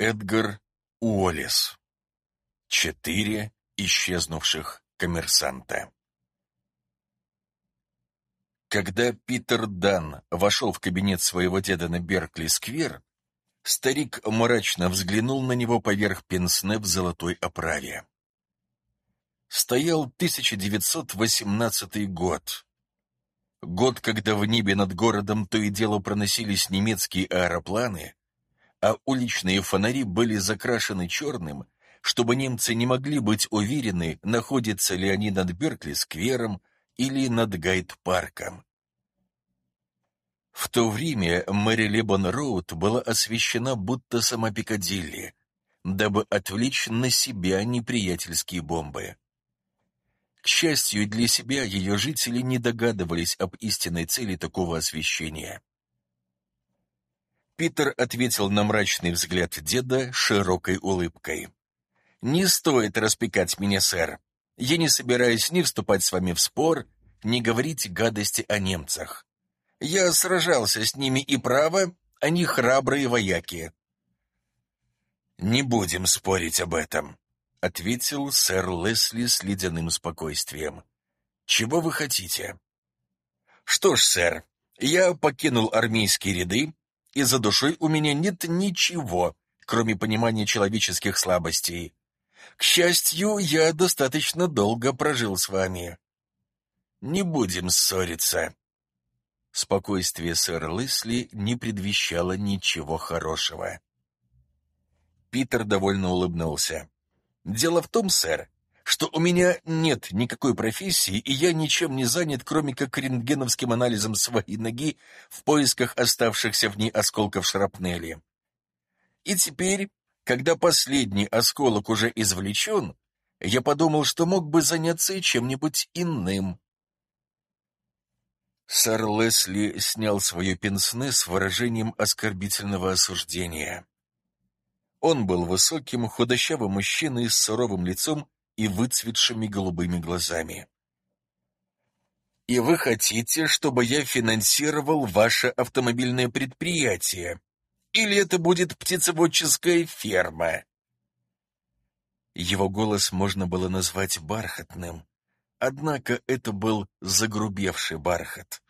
Эдгар Уоллес. Четыре исчезнувших коммерсанта. Когда Питер Дан вошел в кабинет своего деда на Беркли-сквер, старик мрачно взглянул на него поверх пенсне в золотой оправе. Стоял 1918 год. Год, когда в небе над городом то и дело проносились немецкие аэропланы, а уличные фонари были закрашены черным, чтобы немцы не могли быть уверены, находятся ли они над Беркли-сквером или над Гайд-парком. В то время Мэри Лебон-Роуд была освещена будто сама Пикадилли, дабы отвлечь на себя неприятельские бомбы. К счастью для себя, ее жители не догадывались об истинной цели такого освещения. Питер ответил на мрачный взгляд деда широкой улыбкой. «Не стоит распекать меня, сэр. Я не собираюсь ни вступать с вами в спор, ни говорить гадости о немцах. Я сражался с ними и право, они храбрые вояки». «Не будем спорить об этом», — ответил сэр Лесли с ледяным спокойствием. «Чего вы хотите?» «Что ж, сэр, я покинул армейские ряды, и за душой у меня нет ничего, кроме понимания человеческих слабостей. К счастью, я достаточно долго прожил с вами. Не будем ссориться». Спокойствие сэра Лесли не предвещало ничего хорошего. Питер довольно улыбнулся. Дело в том, сэр, что у меня нет никакой профессии, и я ничем не занят, кроме как рентгеновским анализом своей ноги в поисках оставшихся в ней осколков шрапнели. И теперь, когда последний осколок уже извлечен, я подумал, что мог бы заняться и чем-нибудь иным. Сэр Лесли снял свое пенсне с выражением оскорбительного осуждения. Он был высоким, худощавым мужчиной с суровым лицом и выцветшими голубыми глазами. «И вы хотите, чтобы я финансировал ваше автомобильное предприятие? Или это будет птицеводческая ферма?» Его голос можно было назвать бархатным, однако это был загрубевший бархат.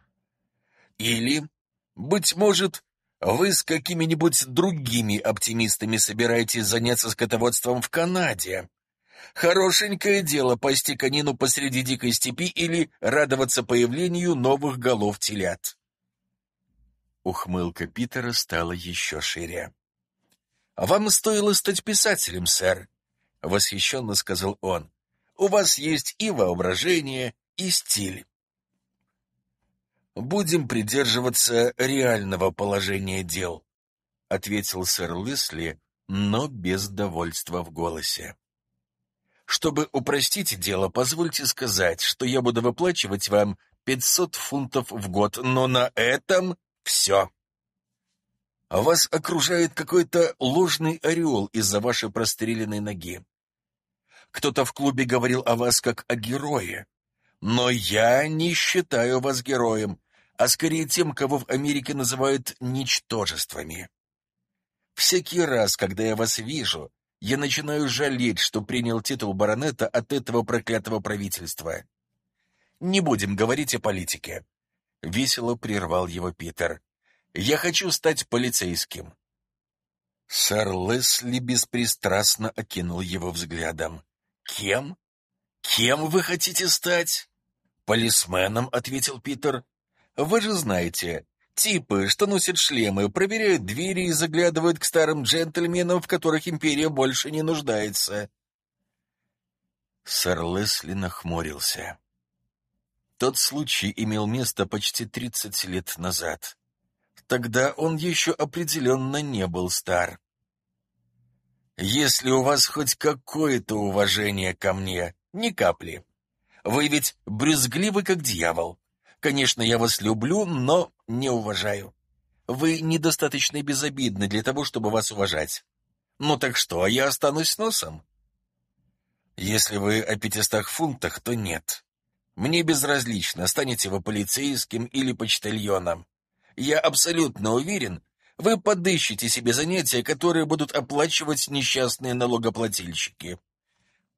«Или, быть может, вы с какими-нибудь другими оптимистами собираетесь заняться скотоводством в Канаде? Хорошенькое дело пасти конину посреди дикой степи или радоваться появлению новых голов телят. Ухмылка Питера стала еще шире. «Вам стоило стать писателем, сэр», — восхищенно сказал он. «У вас есть и воображение, и стиль будем придерживаться реального положения дел», — ответил сэр Лисли, но без довольства в голосе. «Чтобы упростить дело, позвольте сказать, что я буду выплачивать вам 500 фунтов в год, но на этом все. Вас окружает какой-то ложный ореол из-за вашей простреленной ноги. Кто-то в клубе говорил о вас как о герое, но я не считаю вас героем, а скорее тем, кого в Америке называют ничтожествами. Всякий раз, когда я вас вижу, я начинаю жалеть, что принял титул баронета от этого проклятого правительства. Не будем говорить о политике. Весело прервал его Питер. Я хочу стать полицейским. Сэр Лесли беспристрастно окинул его взглядом. «Кем? Кем вы хотите стать?» «Полисменом», — ответил Питер. Вы же знаете, типы, что носят шлемы, проверяют двери и заглядывают к старым джентльменам, в которых империя больше не нуждается. Сэр Лесли нахмурился. Тот случай имел место почти тридцать лет назад. Тогда он еще определенно не был стар. «Если у вас хоть какое-то уважение ко мне, ни капли. Вы ведь брюзгливы, как дьявол. Конечно, я вас люблю, но не уважаю. Вы недостаточно безобидны для того, чтобы вас уважать. Ну так что, я останусь носом? Если вы о пятистах фунтах, то нет. Мне безразлично, станете вы полицейским или почтальоном. Я абсолютно уверен, Вы подыщите себе занятия, которые будут оплачивать несчастные налогоплательщики.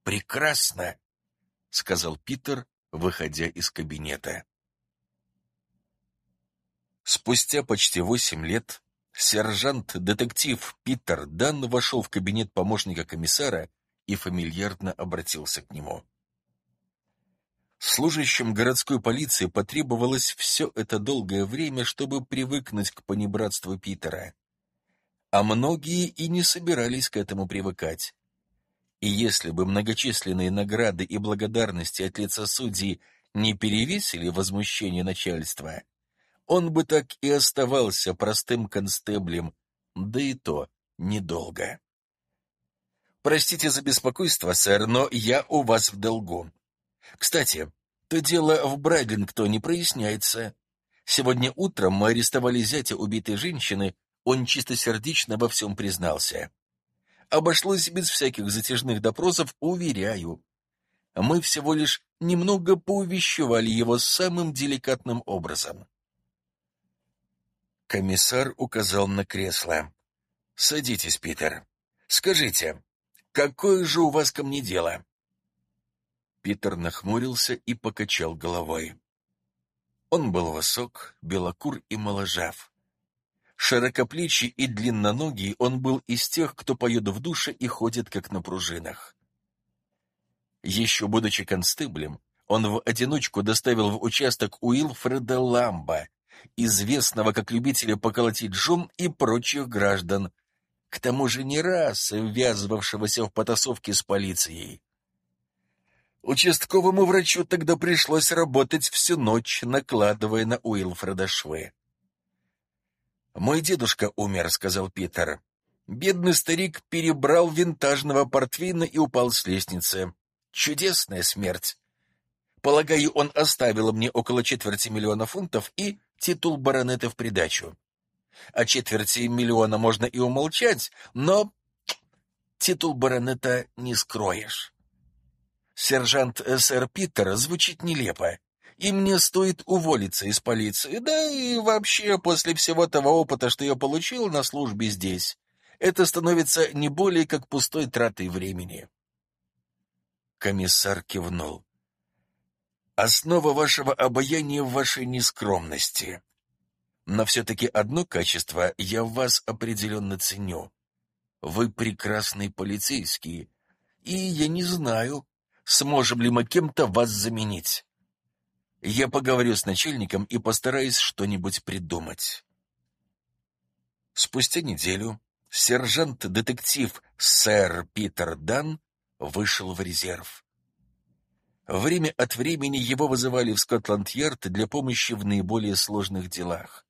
Прекрасно, сказал Питер, выходя из кабинета. Спустя почти восемь лет сержант-детектив Питер Дан вошел в кабинет помощника комиссара и фамильярно обратился к нему. Служащим городской полиции потребовалось все это долгое время, чтобы привыкнуть к понебратству Питера. А многие и не собирались к этому привыкать. И если бы многочисленные награды и благодарности от лица судьи не перевесили возмущение начальства, он бы так и оставался простым констеблем, да и то недолго. Простите за беспокойство, сэр, но я у вас в долгу. Кстати, то дело в Брайдингтоне проясняется. Сегодня утром мы арестовали зятя убитой женщины, он чистосердечно во всем признался. Обошлось без всяких затяжных допросов, уверяю. Мы всего лишь немного поувещевали его самым деликатным образом. Комиссар указал на кресло. «Садитесь, Питер. Скажите, какое же у вас ко мне дело?» Питер нахмурился и покачал головой. Он был высок, белокур и моложав. Широкоплечий и длинноногий, он был из тех, кто поет в душе и ходит как на пружинах. Еще будучи констеблем, он в одиночку доставил в участок Уилфреда Ламба, известного как любителя поколотить жен и прочих граждан, к тому же не раз ввязывавшегося в потасовки с полицией. Участковому врачу тогда пришлось работать всю ночь, накладывая на Уилфреда швы. «Мой дедушка умер», — сказал Питер. Бедный старик перебрал винтажного портвейна и упал с лестницы. Чудесная смерть. Полагаю, он оставил мне около четверти миллиона фунтов и титул баронета в придачу. О четверти миллиона можно и умолчать, но титул баронета не скроешь. Сержант С.Р. Питер звучит нелепо, и мне стоит уволиться из полиции, да и вообще после всего того опыта, что я получил на службе здесь, это становится не более как пустой тратой времени. Комиссар кивнул. Основа вашего обаяния в вашей нескромности. Но все-таки одно качество я вас определенно ценю. Вы прекрасный полицейский, и я не знаю, сможем ли мы кем-то вас заменить. Я поговорю с начальником и постараюсь что-нибудь придумать. Спустя неделю сержант-детектив сэр Питер Дан вышел в резерв. Время от времени его вызывали в Скотланд-Ярд для помощи в наиболее сложных делах.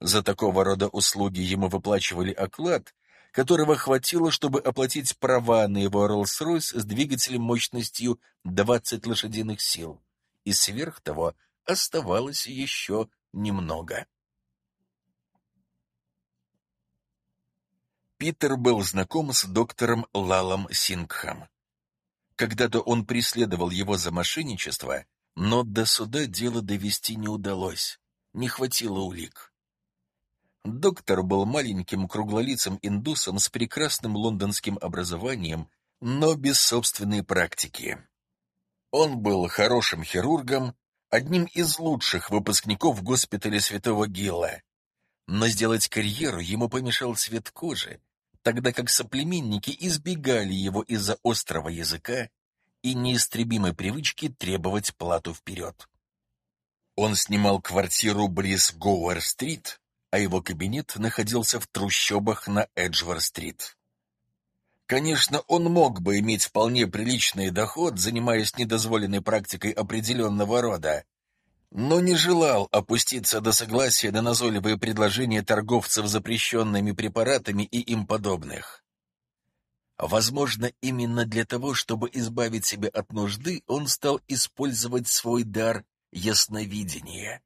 За такого рода услуги ему выплачивали оклад, которого хватило, чтобы оплатить права на его Роллс-Ройс с двигателем мощностью 20 лошадиных сил. И сверх того оставалось еще немного. Питер был знаком с доктором Лалом Сингхам. Когда-то он преследовал его за мошенничество, но до суда дело довести не удалось, не хватило улик. Доктор был маленьким круглолицым индусом с прекрасным лондонским образованием, но без собственной практики. Он был хорошим хирургом, одним из лучших выпускников госпиталя Святого Гилла. Но сделать карьеру ему помешал цвет кожи, тогда как соплеменники избегали его из-за острого языка и неистребимой привычки требовать плату вперед. Он снимал квартиру близ Гоуэр-стрит, а его кабинет находился в трущобах на Эджвар-стрит. Конечно, он мог бы иметь вполне приличный доход, занимаясь недозволенной практикой определенного рода, но не желал опуститься до согласия на назойливые предложения торговцев запрещенными препаратами и им подобных. Возможно, именно для того, чтобы избавить себя от нужды, он стал использовать свой дар ясновидения.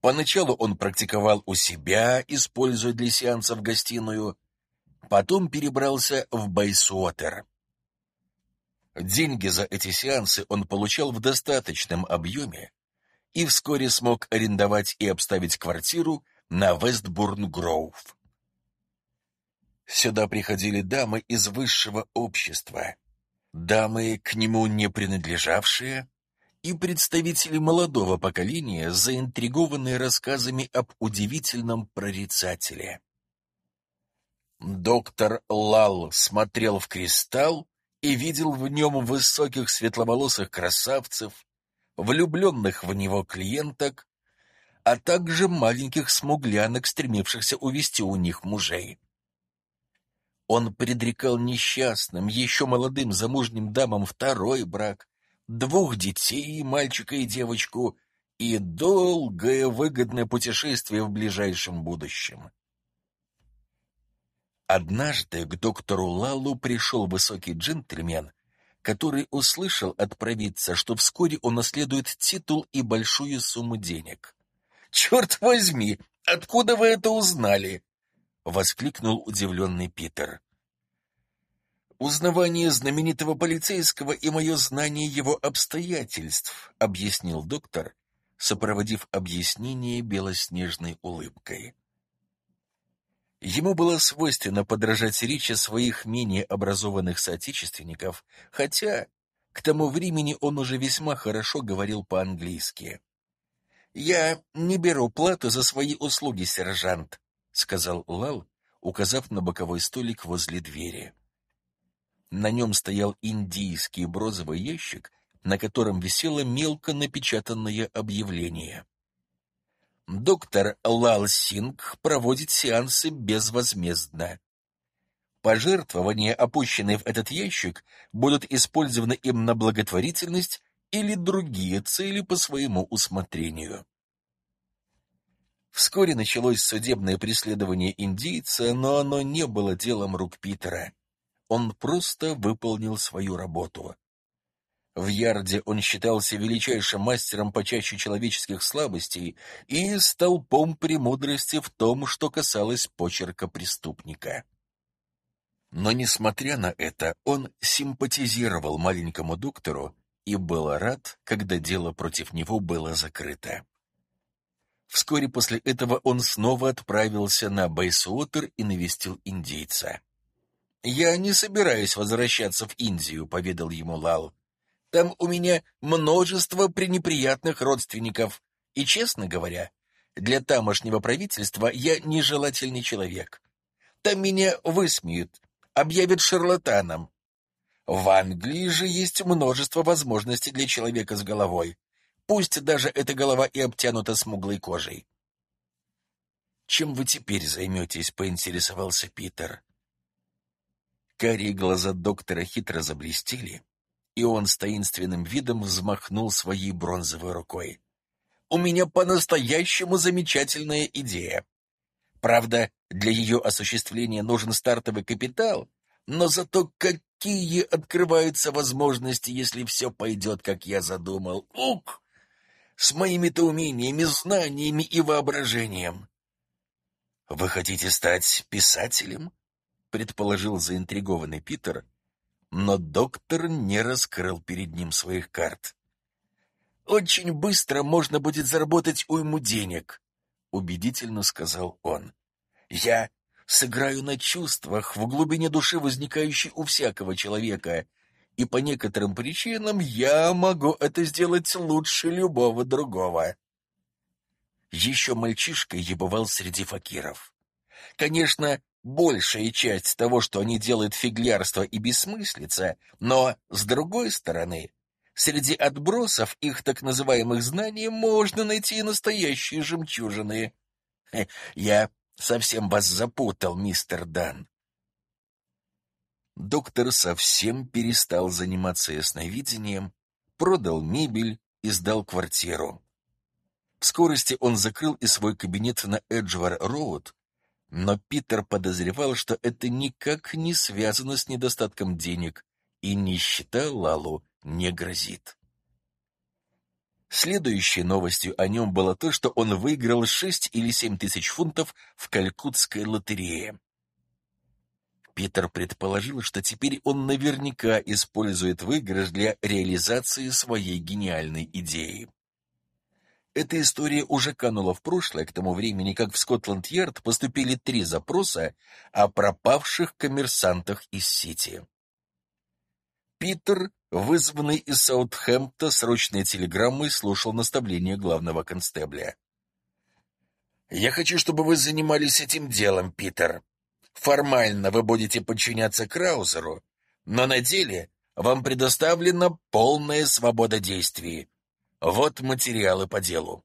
Поначалу он практиковал у себя, используя для сеансов гостиную, потом перебрался в Байсуотер. Деньги за эти сеансы он получал в достаточном объеме и вскоре смог арендовать и обставить квартиру на Вестбурн-Гроув. Сюда приходили дамы из высшего общества, дамы, к нему не принадлежавшие, и представители молодого поколения, заинтригованные рассказами об удивительном прорицателе. Доктор Лал смотрел в кристалл и видел в нем высоких светловолосых красавцев, влюбленных в него клиенток, а также маленьких смуглянок, стремившихся увести у них мужей. Он предрекал несчастным, еще молодым замужним дамам второй брак, двух детей, мальчика и девочку, и долгое выгодное путешествие в ближайшем будущем. Однажды к доктору Лалу пришел высокий джентльмен, который услышал от провидца, что вскоре он наследует титул и большую сумму денег. «Черт возьми, откуда вы это узнали?» — воскликнул удивленный Питер узнавание знаменитого полицейского и мое знание его обстоятельств», — объяснил доктор, сопроводив объяснение белоснежной улыбкой. Ему было свойственно подражать речи своих менее образованных соотечественников, хотя к тому времени он уже весьма хорошо говорил по-английски. «Я не беру плату за свои услуги, сержант», — сказал Лал, указав на боковой столик возле двери. На нем стоял индийский бронзовый ящик, на котором висело мелко напечатанное объявление. Доктор Лал Синг проводит сеансы безвозмездно. Пожертвования, опущенные в этот ящик, будут использованы им на благотворительность или другие цели по своему усмотрению. Вскоре началось судебное преследование индийца, но оно не было делом рук Питера. Он просто выполнил свою работу. В Ярде он считался величайшим мастером по чаще человеческих слабостей и столпом премудрости в том, что касалось почерка преступника. Но, несмотря на это, он симпатизировал маленькому доктору и был рад, когда дело против него было закрыто. Вскоре после этого он снова отправился на Бейсуотер и навестил индейца. «Я не собираюсь возвращаться в Индию», — поведал ему Лал. «Там у меня множество пренеприятных родственников, и, честно говоря, для тамошнего правительства я нежелательный человек. Там меня высмеют, объявят шарлатаном. В Англии же есть множество возможностей для человека с головой, пусть даже эта голова и обтянута смуглой кожей». «Чем вы теперь займетесь?» — поинтересовался Питер. Карие глаза доктора хитро заблестели, и он с таинственным видом взмахнул своей бронзовой рукой. «У меня по-настоящему замечательная идея. Правда, для ее осуществления нужен стартовый капитал, но зато какие открываются возможности, если все пойдет, как я задумал. Ук! С моими-то умениями, знаниями и воображением. Вы хотите стать писателем? предположил заинтригованный Питер, но доктор не раскрыл перед ним своих карт. «Очень быстро можно будет заработать уйму денег», — убедительно сказал он. «Я сыграю на чувствах в глубине души, возникающей у всякого человека, и по некоторым причинам я могу это сделать лучше любого другого». Еще мальчишкой я бывал среди факиров. Конечно, большая часть того, что они делают, фиглярство и бессмыслица, но, с другой стороны, среди отбросов их так называемых знаний можно найти настоящие жемчужины. Я совсем вас запутал, мистер Дан. Доктор совсем перестал заниматься ясновидением, продал мебель и сдал квартиру. В скорости он закрыл и свой кабинет на Эджвар-Роуд, но Питер подозревал, что это никак не связано с недостатком денег, и нищета Лалу не грозит. Следующей новостью о нем было то, что он выиграл шесть или семь тысяч фунтов в калькутской лотерее. Питер предположил, что теперь он наверняка использует выигрыш для реализации своей гениальной идеи. Эта история уже канула в прошлое к тому времени, как в Скотланд-Ярд поступили три запроса о пропавших коммерсантах из Сити. Питер, вызванный из Саутхэмпта срочной телеграммой, слушал наставления главного констебля. «Я хочу, чтобы вы занимались этим делом, Питер. Формально вы будете подчиняться Краузеру, но на деле вам предоставлена полная свобода действий. Вот материалы по делу».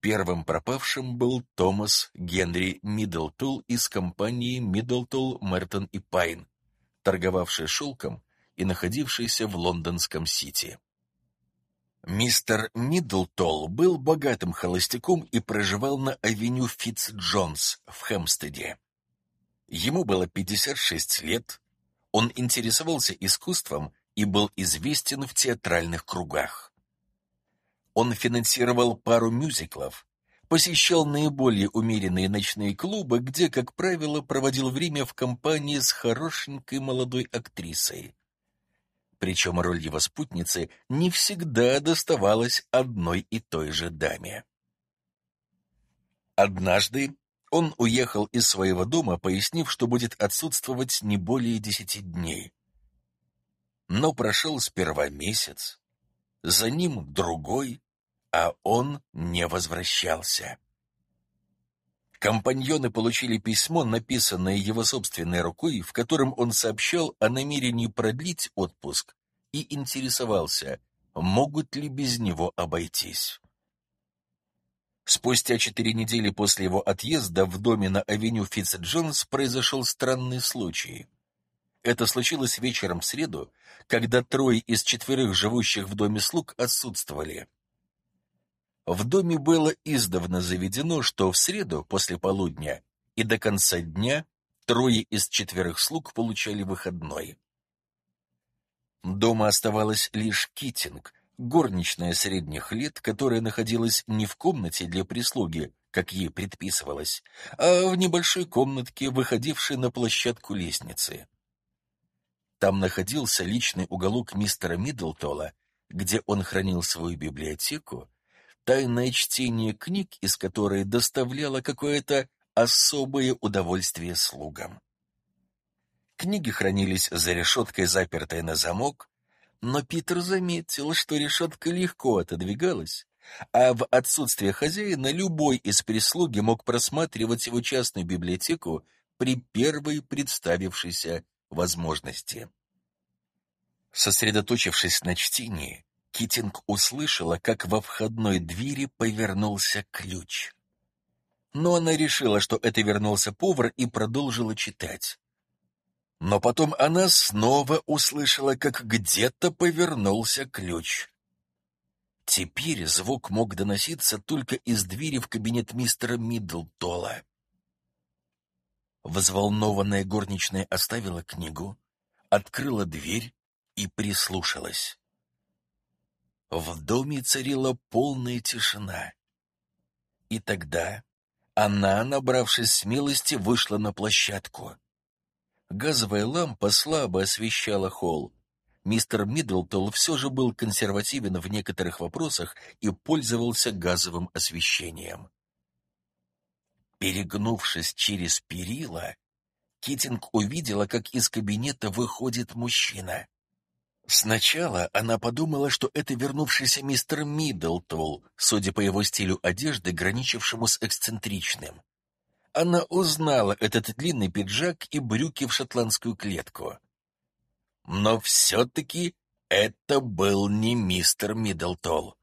Первым пропавшим был Томас Генри Миддлтул из компании Миддлтул, Мертон и Пайн, торговавший шелком и находившийся в лондонском Сити. Мистер Миддлтол был богатым холостяком и проживал на авеню Фитц-Джонс в Хэмстеде. Ему было 56 лет, он интересовался искусством и был известен в театральных кругах. Он финансировал пару мюзиклов, посещал наиболее умеренные ночные клубы, где, как правило, проводил время в компании с хорошенькой молодой актрисой. Причем роль его спутницы не всегда доставалась одной и той же даме. Однажды он уехал из своего дома, пояснив, что будет отсутствовать не более десяти дней. Но прошел сперва месяц, за ним другой, а он не возвращался. Компаньоны получили письмо, написанное его собственной рукой, в котором он сообщал о намерении продлить отпуск и интересовался, могут ли без него обойтись. Спустя четыре недели после его отъезда в доме на авеню Фитц-Джонс произошел странный случай. Это случилось вечером в среду, когда трое из четверых живущих в доме слуг отсутствовали. В доме было издавна заведено, что в среду после полудня и до конца дня трое из четверых слуг получали выходной. Дома оставалась лишь Китинг, горничная средних лет, которая находилась не в комнате для прислуги, как ей предписывалось, а в небольшой комнатке, выходившей на площадку лестницы. Там находился личный уголок мистера Миддлтола, где он хранил свою библиотеку, тайное чтение книг, из которой доставляло какое-то особое удовольствие слугам. Книги хранились за решеткой, запертой на замок, но Питер заметил, что решетка легко отодвигалась, а в отсутствие хозяина любой из прислуги мог просматривать его частную библиотеку при первой представившейся возможности. Сосредоточившись на чтении, Китинг услышала, как во входной двери повернулся ключ. Но она решила, что это вернулся повар и продолжила читать. Но потом она снова услышала, как где-то повернулся ключ. Теперь звук мог доноситься только из двери в кабинет мистера Миддлтола. Взволнованная горничная оставила книгу, открыла дверь и прислушалась. В доме царила полная тишина. И тогда она, набравшись смелости, вышла на площадку. Газовая лампа слабо освещала холл. Мистер Миддлтон все же был консервативен в некоторых вопросах и пользовался газовым освещением. Перегнувшись через перила, Китинг увидела, как из кабинета выходит мужчина. Сначала она подумала, что это вернувшийся мистер Миддлтол, судя по его стилю одежды, граничившему с эксцентричным. Она узнала этот длинный пиджак и брюки в шотландскую клетку. Но все-таки это был не мистер Миддлтол.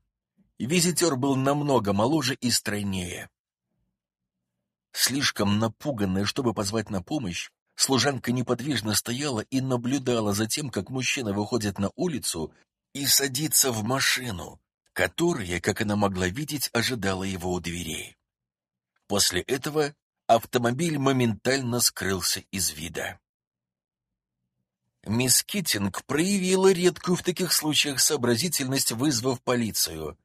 Визитер был намного моложе и стройнее. Слишком напуганная, чтобы позвать на помощь, Служанка неподвижно стояла и наблюдала за тем, как мужчина выходит на улицу и садится в машину, которая, как она могла видеть, ожидала его у дверей. После этого автомобиль моментально скрылся из вида. Мисс Киттинг проявила редкую в таких случаях сообразительность, вызвав полицию,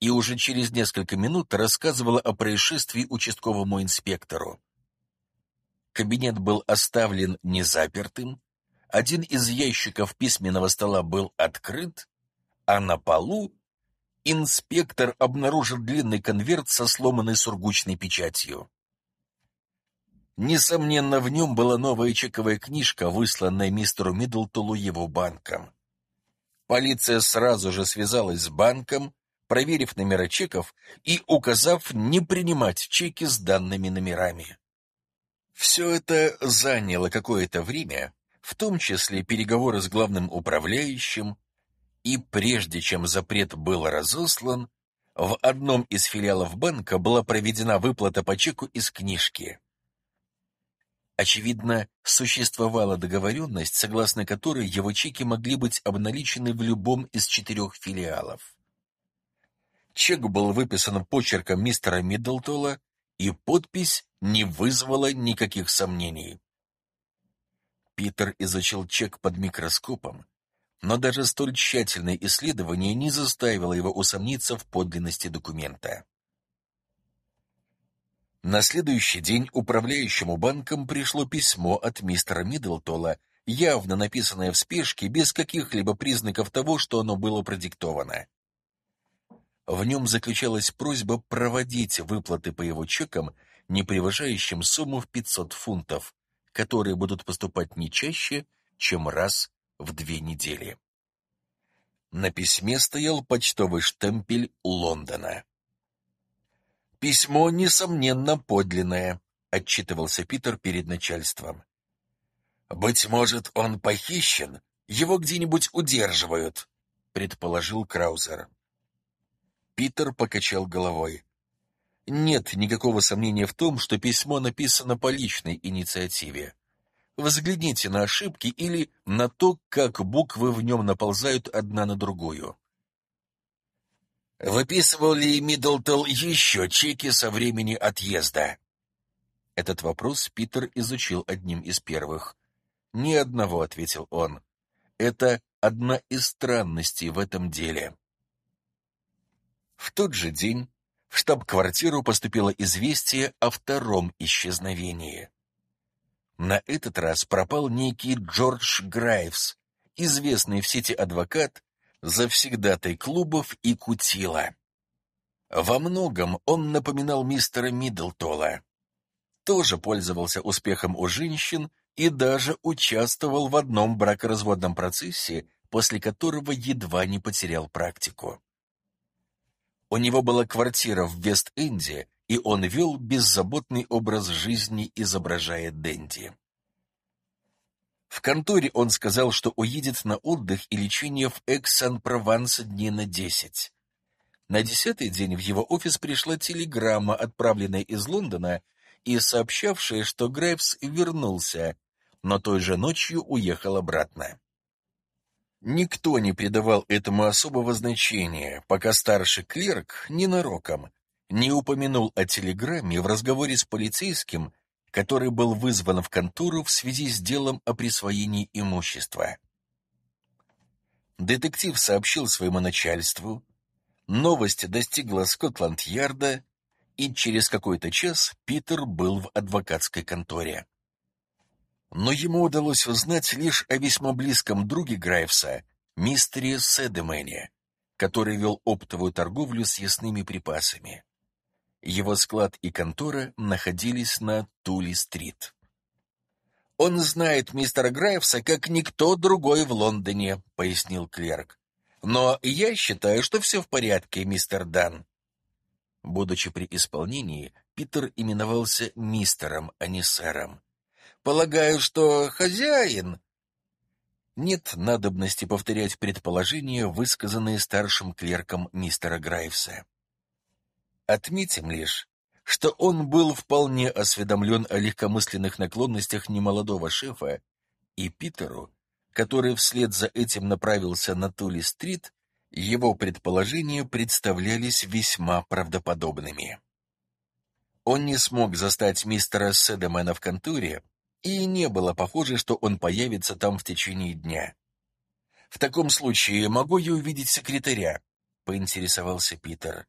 и уже через несколько минут рассказывала о происшествии участковому инспектору. Кабинет был оставлен незапертым, один из ящиков письменного стола был открыт, а на полу инспектор обнаружил длинный конверт со сломанной сургучной печатью. Несомненно, в нем была новая чековая книжка, высланная мистеру Миддлтулу его банком. Полиция сразу же связалась с банком, проверив номера чеков и указав не принимать чеки с данными номерами. Все это заняло какое-то время, в том числе переговоры с главным управляющим, и прежде чем запрет был разослан, в одном из филиалов банка была проведена выплата по чеку из книжки. Очевидно, существовала договоренность, согласно которой его чеки могли быть обналичены в любом из четырех филиалов. Чек был выписан почерком мистера Миддлтола, и подпись не вызвала никаких сомнений. Питер изучил чек под микроскопом, но даже столь тщательное исследование не заставило его усомниться в подлинности документа. На следующий день управляющему банком пришло письмо от мистера Миддлтола, явно написанное в спешке, без каких-либо признаков того, что оно было продиктовано. В нем заключалась просьба проводить выплаты по его чекам, не превышающим сумму в 500 фунтов, которые будут поступать не чаще, чем раз в две недели. На письме стоял почтовый штемпель Лондона. «Письмо, несомненно, подлинное», — отчитывался Питер перед начальством. «Быть может, он похищен? Его где-нибудь удерживают», — предположил Краузер. Питер покачал головой. Нет никакого сомнения в том, что письмо написано по личной инициативе. Взгляните на ошибки или на то, как буквы в нем наползают одна на другую. Выписывал ли Миддлтон еще чеки со времени отъезда? Этот вопрос Питер изучил одним из первых. «Ни одного», — ответил он. «Это одна из странностей в этом деле». В тот же день в штаб-квартиру поступило известие о втором исчезновении. На этот раз пропал некий Джордж Грайвс, известный в сети адвокат, завсегдатай клубов и кутила. Во многом он напоминал мистера Миддлтола. Тоже пользовался успехом у женщин и даже участвовал в одном бракоразводном процессе, после которого едва не потерял практику. У него была квартира в Вест-Энде, и он вел беззаботный образ жизни, изображая Дэнди. В конторе он сказал, что уедет на отдых и лечение в Экс-Сан-Прованс дней на десять. На десятый день в его офис пришла телеграмма, отправленная из Лондона и сообщавшая, что Грейвс вернулся, но той же ночью уехал обратно. Никто не придавал этому особого значения, пока старший клерк ненароком не упомянул о телеграмме в разговоре с полицейским, который был вызван в контору в связи с делом о присвоении имущества. Детектив сообщил своему начальству, новость достигла Скотланд-Ярда, и через какой-то час Питер был в адвокатской конторе. Но ему удалось узнать лишь о весьма близком друге Грайвса, мистере Седемене, который вел оптовую торговлю с ясными припасами. Его склад и контора находились на Тули-стрит. «Он знает мистера Грайвса как никто другой в Лондоне», — пояснил клерк. «Но я считаю, что все в порядке, мистер Дан». Будучи при исполнении, Питер именовался мистером, а не сэром. «Полагаю, что хозяин...» Нет надобности повторять предположения, высказанные старшим клерком мистера Грайвса. Отметим лишь, что он был вполне осведомлен о легкомысленных наклонностях немолодого шефа, и Питеру, который вслед за этим направился на Тули-стрит, его предположения представлялись весьма правдоподобными. Он не смог застать мистера Седемена в конторе, и не было похоже, что он появится там в течение дня. «В таком случае могу я увидеть секретаря?» — поинтересовался Питер.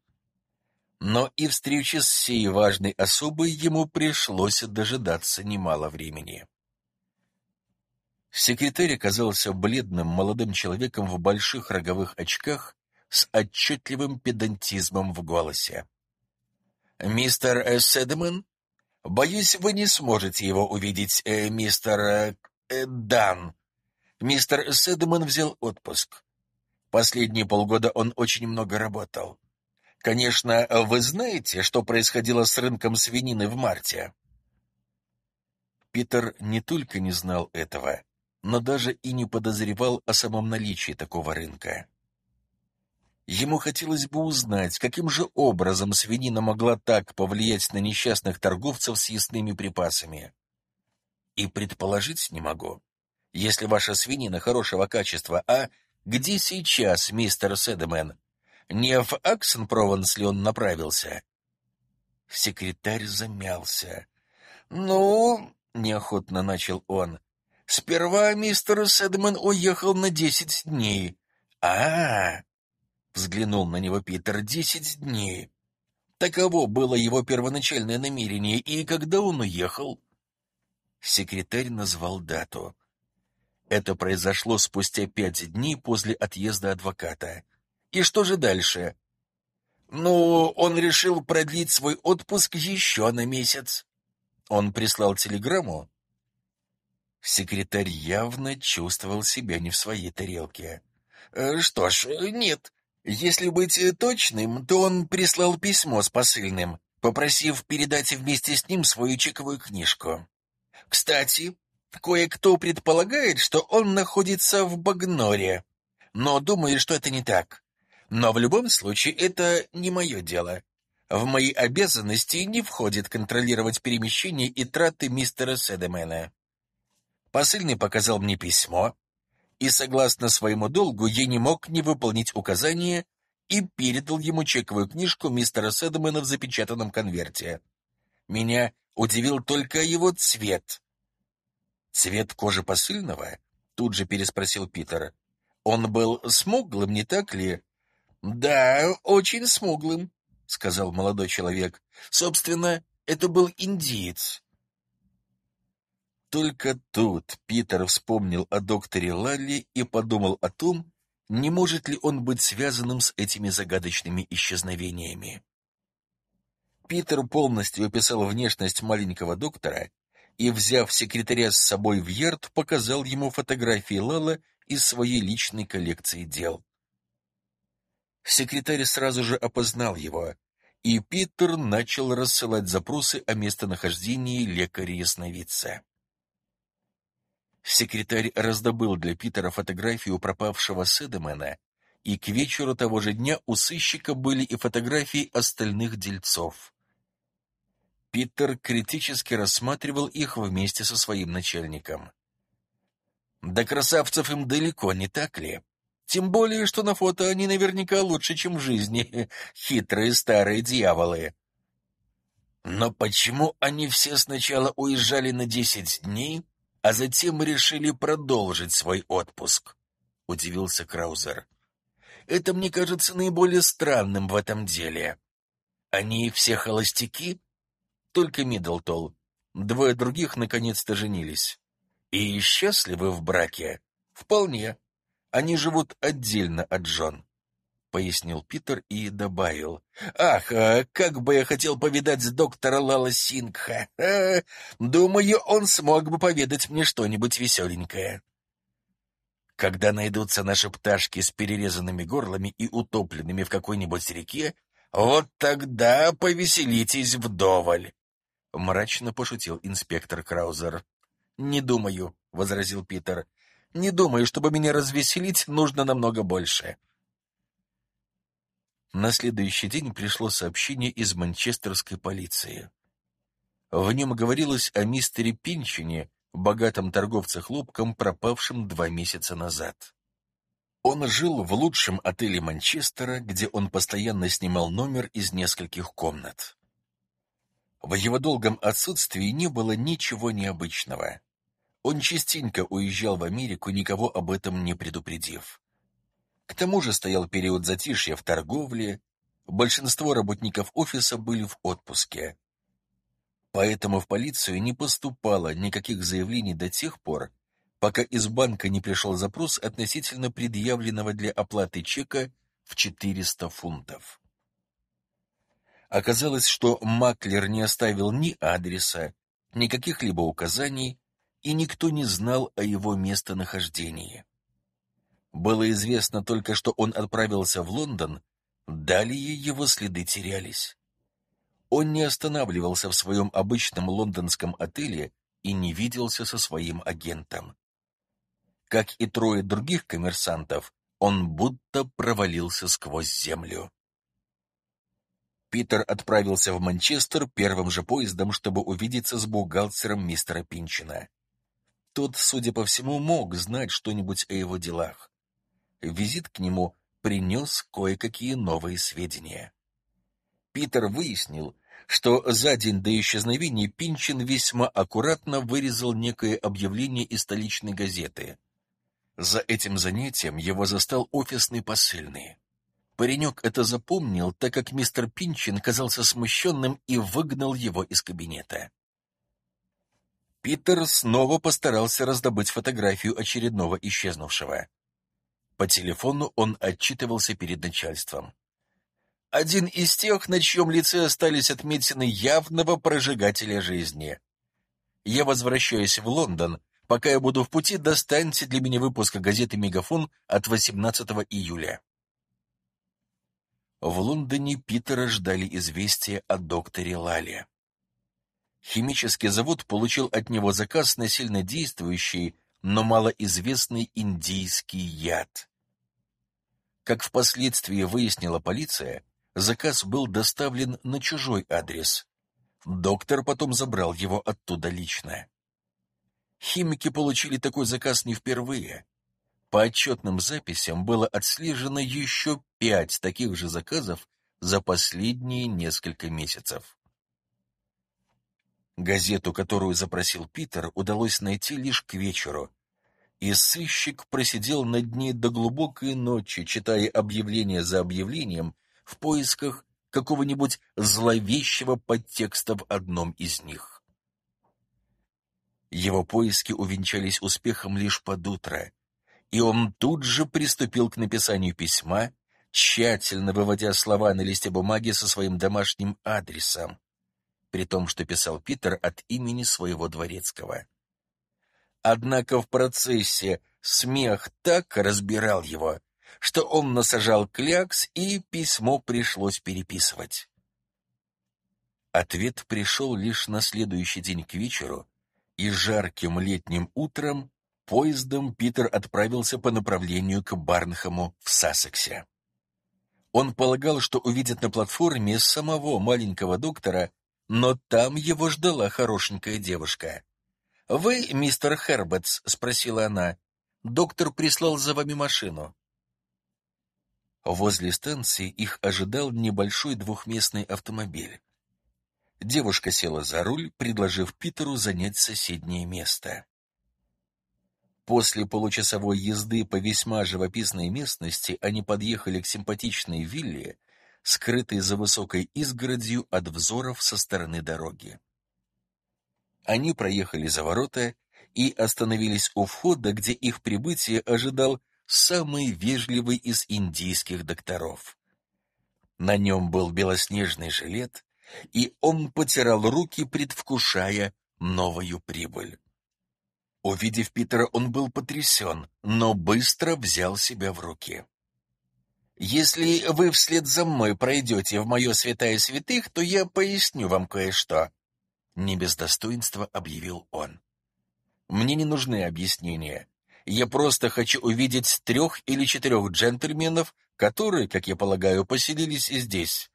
Но и встречи с сей важной особой ему пришлось дожидаться немало времени. Секретарь оказался бледным молодым человеком в больших роговых очках с отчетливым педантизмом в голосе. «Мистер Седеман? Боюсь, вы не сможете его увидеть, э, мистер... Э, э, Дан. Мистер Седеман взял отпуск. Последние полгода он очень много работал. Конечно, вы знаете, что происходило с рынком свинины в марте?» Питер не только не знал этого, но даже и не подозревал о самом наличии такого рынка. Ему хотелось бы узнать, каким же образом свинина могла так повлиять на несчастных торговцев с ясными припасами. И предположить не могу. Если ваша свинина хорошего качества, а где сейчас мистер Седемен? Не в Аксен-Прованс ли он направился? Секретарь замялся. «Ну, — неохотно начал он, — сперва мистер Седман уехал на десять дней. а, -а, -а Взглянул на него Питер. «Десять дней. Таково было его первоначальное намерение. И когда он уехал?» Секретарь назвал дату. Это произошло спустя пять дней после отъезда адвоката. И что же дальше? Ну, он решил продлить свой отпуск еще на месяц. Он прислал телеграмму. Секретарь явно чувствовал себя не в своей тарелке. «Э, «Что ж, нет, если быть точным, то он прислал письмо с посыльным, попросив передать вместе с ним свою чековую книжку. Кстати, кое-кто предполагает, что он находится в Багноре, но думаю, что это не так. Но в любом случае это не мое дело. В мои обязанности не входит контролировать перемещение и траты мистера Седемена. Посыльный показал мне письмо, и, согласно своему долгу, я не мог не выполнить указание и передал ему чековую книжку мистера Седмана в запечатанном конверте. Меня удивил только его цвет. «Цвет кожи посыльного?» — тут же переспросил Питер. «Он был смуглым, не так ли?» «Да, очень смуглым», — сказал молодой человек. «Собственно, это был индиец. Только тут Питер вспомнил о докторе Лалли и подумал о том, не может ли он быть связанным с этими загадочными исчезновениями. Питер полностью описал внешность маленького доктора и, взяв секретаря с собой в Ярд, показал ему фотографии Лала из своей личной коллекции дел. Секретарь сразу же опознал его, и Питер начал рассылать запросы о местонахождении лекаря-ясновидца. Секретарь раздобыл для Питера фотографию пропавшего Седемена, и к вечеру того же дня у сыщика были и фотографии остальных дельцов. Питер критически рассматривал их вместе со своим начальником. «Да красавцев им далеко, не так ли? Тем более, что на фото они наверняка лучше, чем в жизни, хитрые старые дьяволы». «Но почему они все сначала уезжали на десять дней, а затем решили продолжить свой отпуск», — удивился Краузер. «Это мне кажется наиболее странным в этом деле. Они все холостяки? Только Миддлтол. Двое других наконец-то женились. И счастливы в браке? Вполне. Они живут отдельно от жен. — пояснил Питер и добавил. «Ах, а как бы я хотел повидать доктора Лала Сингха! А, думаю, он смог бы поведать мне что-нибудь веселенькое». Когда найдутся наши пташки с перерезанными горлами и утопленными в какой-нибудь реке, вот тогда повеселитесь вдоволь. Мрачно пошутил инспектор Краузер. «Не думаю», — возразил Питер. «Не думаю, чтобы меня развеселить, нужно намного больше». На следующий день пришло сообщение из манчестерской полиции. В нем говорилось о мистере Пинчине, богатом торговце хлопком, пропавшем два месяца назад. Он жил в лучшем отеле Манчестера, где он постоянно снимал номер из нескольких комнат. В его долгом отсутствии не было ничего необычного. Он частенько уезжал в Америку, никого об этом не предупредив. К тому же стоял период затишья в торговле, большинство работников офиса были в отпуске. Поэтому в полицию не поступало никаких заявлений до тех пор, пока из банка не пришел запрос относительно предъявленного для оплаты чека в 400 фунтов. Оказалось, что Маклер не оставил ни адреса, ни каких-либо указаний, и никто не знал о его местонахождении. Было известно только, что он отправился в Лондон, далее его следы терялись. Он не останавливался в своем обычном лондонском отеле и не виделся со своим агентом. Как и трое других коммерсантов, он будто провалился сквозь землю. Питер отправился в Манчестер первым же поездом, чтобы увидеться с бухгалтером мистера Пинчина. Тот, судя по всему, мог знать что-нибудь о его делах. Визит к нему принес кое-какие новые сведения. Питер выяснил, что за день до исчезновения Пинчин весьма аккуратно вырезал некое объявление из столичной газеты. За этим занятием его застал офисный посыльный. Паренек это запомнил, так как мистер Пинчин казался смущенным и выгнал его из кабинета. Питер снова постарался раздобыть фотографию очередного исчезнувшего. По телефону он отчитывался перед начальством. Один из тех, на чьем лице остались отметины явного прожигателя жизни. Я возвращаюсь в Лондон. Пока я буду в пути, достаньте для меня выпуска газеты «Мегафон» от 18 июля. В Лондоне Питера ждали известия о докторе Лале. Химический завод получил от него заказ на сильнодействующий, но малоизвестный индийский яд. Как впоследствии выяснила полиция, заказ был доставлен на чужой адрес. Доктор потом забрал его оттуда лично. Химики получили такой заказ не впервые. По отчетным записям было отслежено еще пять таких же заказов за последние несколько месяцев. Газету, которую запросил Питер, удалось найти лишь к вечеру, и сыщик просидел над ней до глубокой ночи, читая объявление за объявлением в поисках какого-нибудь зловещего подтекста в одном из них. Его поиски увенчались успехом лишь под утро, и он тут же приступил к написанию письма, тщательно выводя слова на листе бумаги со своим домашним адресом, при том, что писал Питер от имени своего дворецкого. Однако в процессе смех так разбирал его, что он насажал клякс, и письмо пришлось переписывать. Ответ пришел лишь на следующий день к вечеру, и жарким летним утром Поездом Питер отправился по направлению к Барнхаму в Сассексе. Он полагал, что увидит на платформе самого маленького доктора, но там его ждала хорошенькая девушка. «Вы, мистер Хербетс?» — спросила она. «Доктор прислал за вами машину». Возле станции их ожидал небольшой двухместный автомобиль. Девушка села за руль, предложив Питеру занять соседнее место. После получасовой езды по весьма живописной местности они подъехали к симпатичной вилле, скрытой за высокой изгородью от взоров со стороны дороги. Они проехали за ворота и остановились у входа, где их прибытие ожидал самый вежливый из индийских докторов. На нем был белоснежный жилет, и он потирал руки, предвкушая новую прибыль. Увидев Питера, он был потрясен, но быстро взял себя в руки. «Если вы вслед за мной пройдете в мое святая святых, то я поясню вам кое-что», — не без достоинства объявил он. «Мне не нужны объяснения. Я просто хочу увидеть трех или четырех джентльменов, которые, как я полагаю, поселились здесь.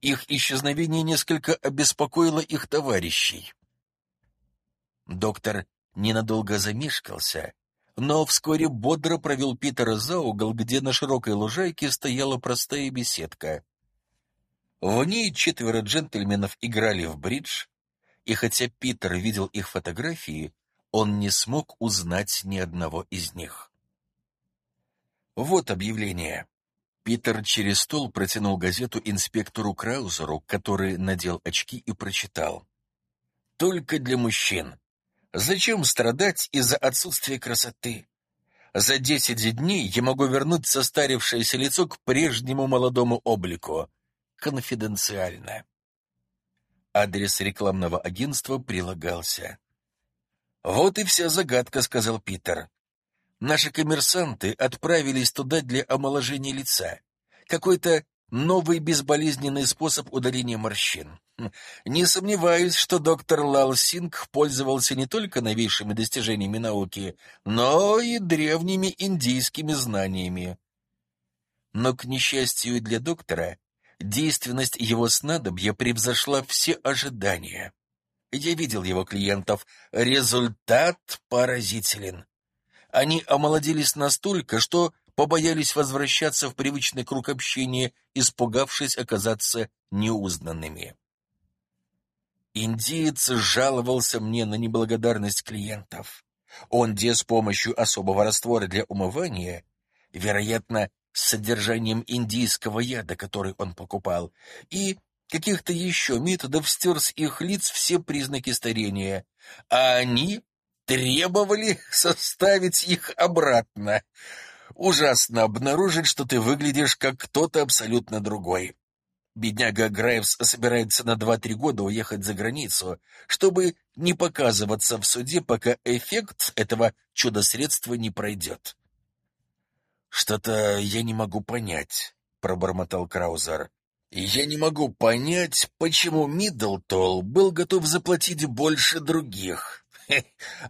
Их исчезновение несколько обеспокоило их товарищей». Доктор ненадолго замешкался, но вскоре бодро провел Питера за угол, где на широкой лужайке стояла простая беседка. В ней четверо джентльменов играли в бридж, и хотя Питер видел их фотографии, он не смог узнать ни одного из них. Вот объявление. Питер через стол протянул газету инспектору Краузеру, который надел очки и прочитал. «Только для мужчин. Зачем страдать из-за отсутствия красоты? За десять дней я могу вернуть состарившееся лицо к прежнему молодому облику. Конфиденциально. Адрес рекламного агентства прилагался. «Вот и вся загадка», — сказал Питер. «Наши коммерсанты отправились туда для омоложения лица. Какой-то новый безболезненный способ удаления морщин. Не сомневаюсь, что доктор Лал Синг пользовался не только новейшими достижениями науки, но и древними индийскими знаниями. Но, к несчастью для доктора, действенность его снадобья превзошла все ожидания. Я видел его клиентов. Результат поразителен. Они омолодились настолько, что побоялись возвращаться в привычный круг общения, испугавшись оказаться неузнанными. Индиец жаловался мне на неблагодарность клиентов. Он, где с помощью особого раствора для умывания, вероятно, с содержанием индийского яда, который он покупал, и каких-то еще методов стер с их лиц все признаки старения, а они требовали составить их обратно. Ужасно обнаружить, что ты выглядишь как кто-то абсолютно другой. Бедняга Грайвс собирается на два-три года уехать за границу, чтобы не показываться в суде, пока эффект этого чудо-средства не пройдет. «Что-то я не могу понять», — пробормотал Краузер. «Я не могу понять, почему Миддлтол был готов заплатить больше других.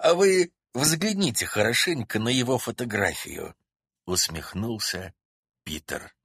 А вы взгляните хорошенько на его фотографию», — усмехнулся Питер.